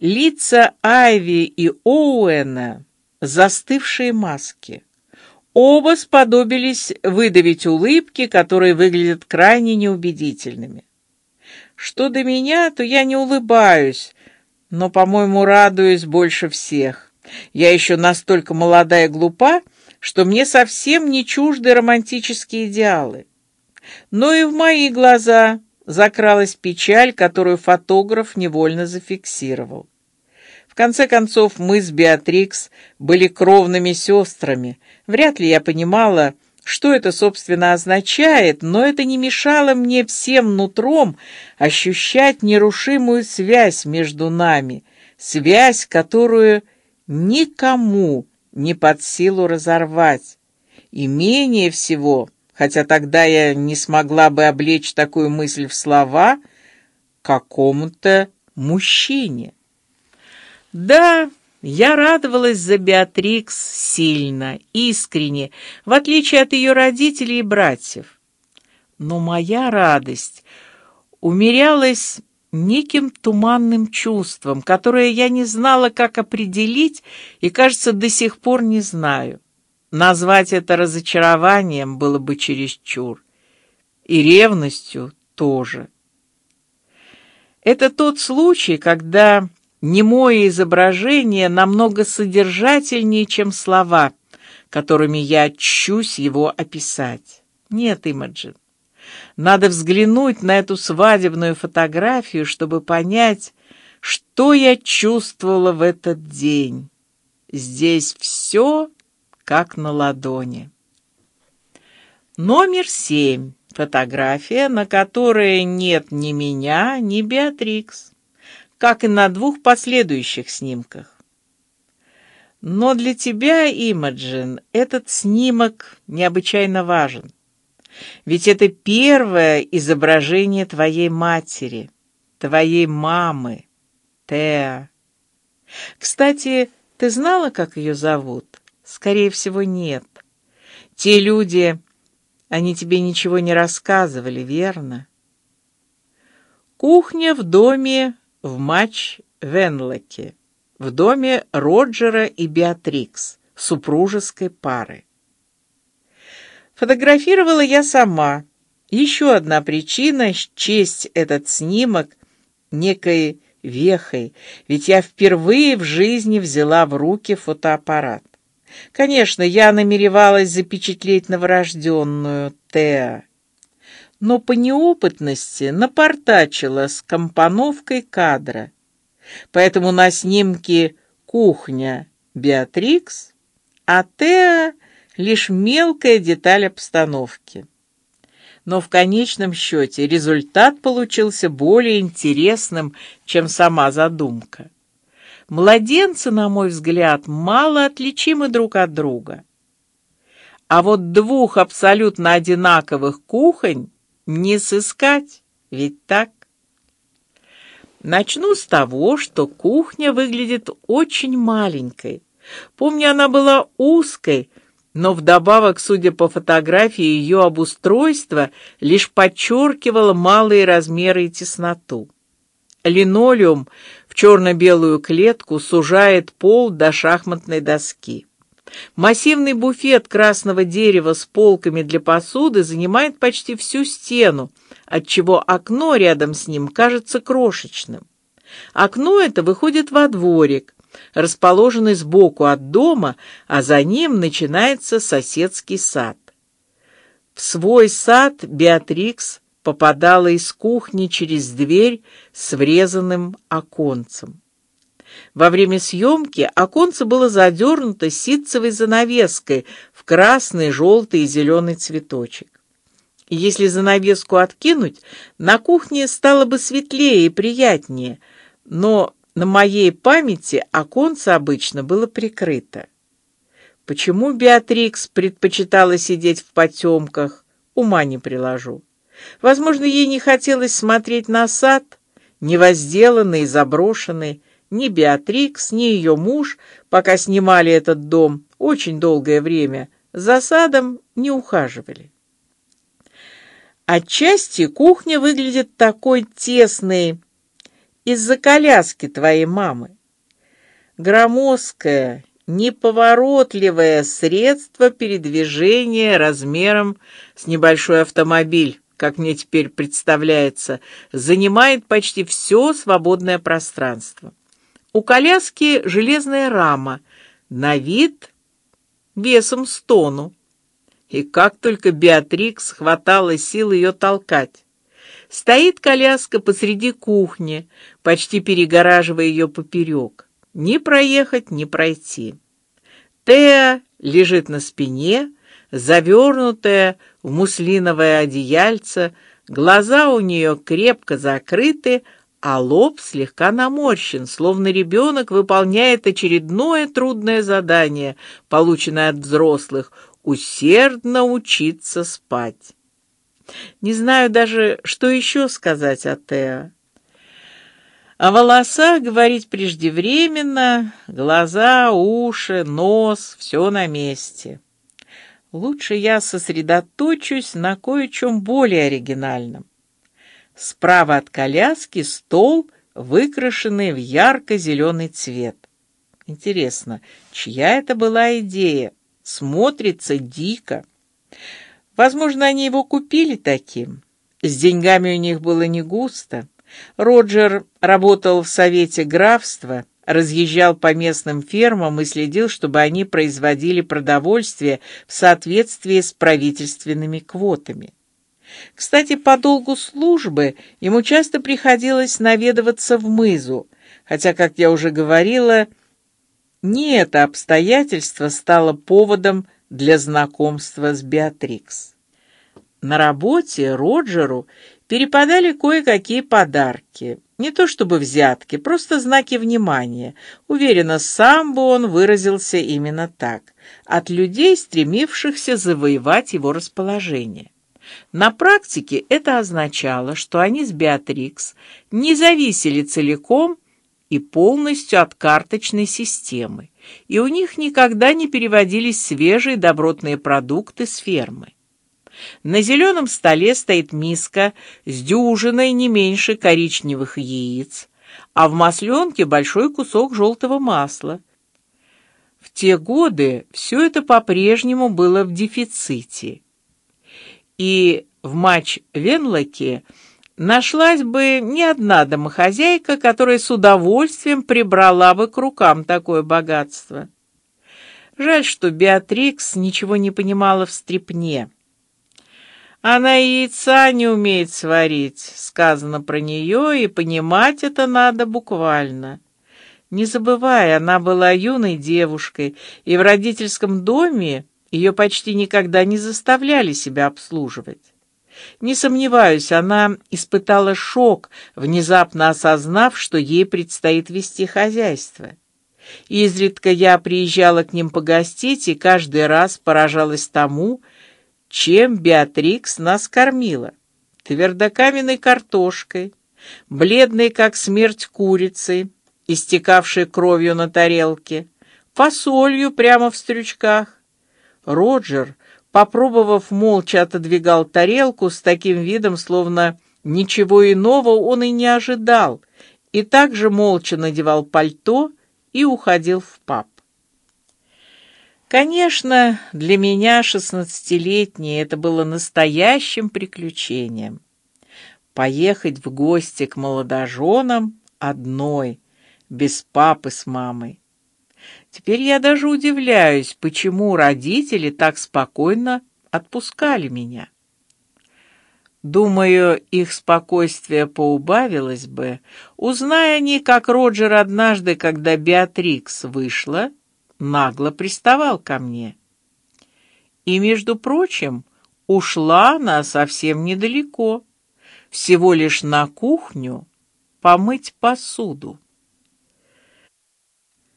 Лица Айви и Оуэна застывшие маски. Оба сподобились выдавить улыбки, которые выглядят крайне неубедительными. Что до меня, то я не улыбаюсь, но, по-моему, радуюсь больше всех. Я еще настолько молода и глупа, что мне совсем не чужды романтические идеалы. Но и в мои глаза закралась печаль, которую фотограф невольно зафиксировал. В конце концов, мы с Беатрикс были кровными сестрами. Вряд ли я понимала, что это собственно означает, но это не мешало мне всем нутром ощущать нерушимую связь между нами, связь, которую никому не под силу разорвать. И менее всего, хотя тогда я не смогла бы облечь такую мысль в слова, какому-то мужчине. Да, я радовалась за Беатрикс сильно, искренне, в отличие от ее родителей и братьев. Но моя радость умерялась неким туманным чувством, которое я не знала, как определить, и, кажется, до сих пор не знаю. Назвать это разочарованием было бы чересчур, и ревностью тоже. Это тот случай, когда Немое изображение намного содержательнее, чем слова, которыми я чусь его описать. Нет, Имаджин. Надо взглянуть на эту свадебную фотографию, чтобы понять, что я чувствовала в этот день. Здесь все как на ладони. Номер семь. Фотография, на которой нет ни меня, ни Беатрикс как и на двух последующих снимках. Но для тебя, Имаджин, этот снимок необычайно важен, ведь это первое изображение твоей матери, твоей мамы, Теа. Кстати, ты знала, как ее зовут? Скорее всего, нет. Те люди, они тебе ничего не рассказывали, верно? Кухня в доме в матч Венлоке в доме Роджера и Беатрикс, супружеской пары. Фотографировала я сама. Еще одна причина счесть этот снимок некой вехой, ведь я впервые в жизни взяла в руки фотоаппарат. Конечно, я намеревалась запечатлеть новорожденную Теа но по неопытности напортачила с компоновкой кадра. Поэтому на снимке кухня Беатрикс, а Теа лишь мелкая деталь обстановки. Но в конечном счете результат получился более интересным, чем сама задумка. Младенцы, на мой взгляд, мало отличимы друг от друга. А вот двух абсолютно одинаковых кухонь не сыскать, ведь так? Начну с того, что кухня выглядит очень маленькой. Помню, она была узкой, но вдобавок, судя по фотографии, ее обустройство лишь подчеркивало малые размеры и тесноту. Линолеум в черно-белую клетку сужает пол до шахматной доски. Массивный буфет красного дерева с полками для посуды занимает почти всю стену, отчего окно рядом с ним кажется крошечным. Окно это выходит во дворик, расположенный сбоку от дома, а за ним начинается соседский сад. В свой сад Беатрикс попадала из кухни через дверь с врезанным оконцем. Во время съемки оконце было задернуто ситцевой занавеской в красный, желтый и зеленый цветочек. Если занавеску откинуть, на кухне стало бы светлее и приятнее, но на моей памяти оконце обычно было прикрыто. Почему Беатрикс предпочитала сидеть в потемках, ума не приложу. Возможно, ей не хотелось смотреть на сад, невозделанный заброшенный, ни Беатрикс, ни ее муж, пока снимали этот дом, очень долгое время за садом не ухаживали. Отчасти кухня выглядит такой тесной из-за коляски твоей мамы. Громоздкое, неповоротливое средство передвижения размером с небольшой автомобиль, как мне теперь представляется, занимает почти все свободное пространство. У коляски железная рама, на вид весом с тонну. И как только Беатрикс хватало сил ее толкать. Стоит коляска посреди кухни, почти перегораживая ее поперек. Ни проехать, ни пройти. Теа лежит на спине, завернутая в муслиновое одеяльце, глаза у нее крепко закрыты, а лоб слегка наморщен, словно ребенок выполняет очередное трудное задание, полученное от взрослых — усердно учиться спать. Не знаю даже, что еще сказать о Тео. О волосах говорить преждевременно, глаза, уши, нос — все на месте. Лучше я сосредоточусь на кое-чем более оригинальном. Справа от коляски стол, выкрашенный в ярко-зеленый цвет. Интересно, чья это была идея? Смотрится дико. Возможно, они его купили таким. С деньгами у них было не густо. Роджер работал в совете графства, разъезжал по местным фермам и следил, чтобы они производили продовольствие в соответствии с правительственными квотами. Кстати, по долгу службы ему часто приходилось наведываться в Мызу, хотя, как я уже говорила, не это обстоятельство стало поводом для знакомства с Беатрикс. На работе Роджеру перепадали кое-какие подарки. Не то чтобы взятки, просто знаки внимания. Уверена, сам бы он выразился именно так. От людей, стремившихся завоевать его расположение. На практике это означало, что они с Беатрикс не зависели целиком и полностью от карточной системы, и у них никогда не переводились свежие добротные продукты с фермы. На зеленом столе стоит миска с дюжиной не меньше коричневых яиц, а в масленке большой кусок желтого масла. В те годы все это по-прежнему было в дефиците. И в матч Венлоке нашлась бы не одна домохозяйка, которая с удовольствием прибрала бы к рукам такое богатство. Жаль, что Беатрикс ничего не понимала в стрипне. Она яйца не умеет сварить, сказано про нее, и понимать это надо буквально. Не забывай, она была юной девушкой, и в родительском доме ее почти никогда не заставляли себя обслуживать. Не сомневаюсь, она испытала шок, внезапно осознав, что ей предстоит вести хозяйство. Изредка я приезжала к ним погостить и каждый раз поражалась тому, чем Беатрикс нас кормила. Твердокаменной картошкой, бледной как смерть курицей, истекавшей кровью на тарелке, фасолью прямо в стручках. Роджер, попробовав молча, отодвигал тарелку с таким видом, словно ничего иного он и не ожидал, и также молча надевал пальто и уходил в паб. Конечно, для меня, шестнадцатилетней, это было настоящим приключением. Поехать в гости к молодоженам одной, без папы с мамой. Теперь я даже удивляюсь, почему родители так спокойно отпускали меня. Думаю, их спокойствие поубавилось бы, узная они, как Роджер однажды, когда Беатрикс вышла, нагло приставал ко мне. И, между прочим, ушла она совсем недалеко, всего лишь на кухню помыть посуду.